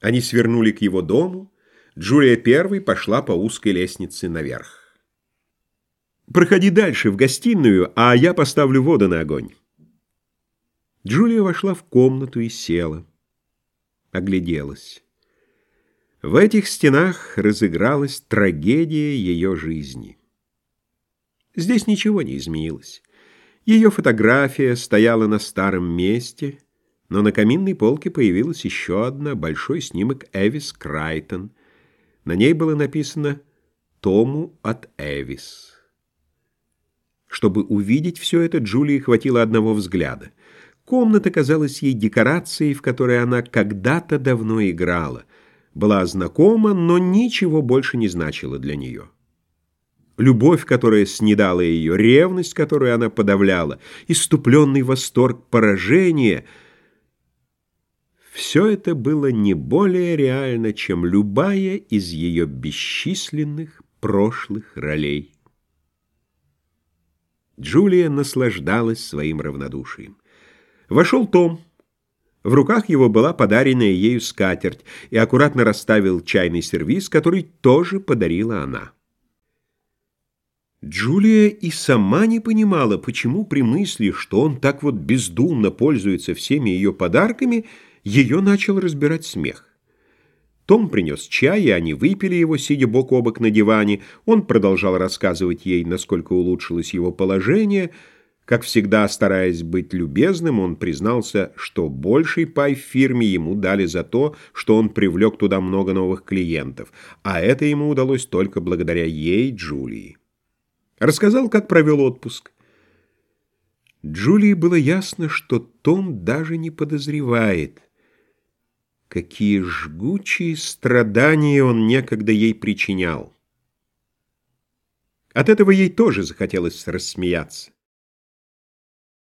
Они свернули к его дому. Джулия первой пошла по узкой лестнице наверх. «Проходи дальше, в гостиную, а я поставлю воду на огонь». Джулия вошла в комнату и села. Огляделась. В этих стенах разыгралась трагедия ее жизни. Здесь ничего не изменилось. Ее фотография стояла на старом месте, но на каминной полке появилась еще одна, большой снимок Эвис Крайтон. На ней было написано «Тому от Эвис». Чтобы увидеть все это, Джулии хватило одного взгляда. Комната казалась ей декорацией, в которой она когда-то давно играла. Была знакома, но ничего больше не значила для нее. Любовь, которая снедала ее, ревность, которую она подавляла, иступленный восторг поражения — все это было не более реально, чем любая из ее бесчисленных прошлых ролей. Джулия наслаждалась своим равнодушием. Вошел Том. В руках его была подаренная ею скатерть и аккуратно расставил чайный сервиз, который тоже подарила она. Джулия и сама не понимала, почему при мысли, что он так вот бездумно пользуется всеми ее подарками, ее начал разбирать смех. Том принес чай, и они выпили его, сидя бок о бок на диване. Он продолжал рассказывать ей, насколько улучшилось его положение — как всегда, стараясь быть любезным, он признался, что больший пай в фирме ему дали за то, что он привлек туда много новых клиентов, а это ему удалось только благодаря ей, Джулии. Рассказал, как провел отпуск. Джулии было ясно, что Том даже не подозревает, какие жгучие страдания он некогда ей причинял. От этого ей тоже захотелось рассмеяться.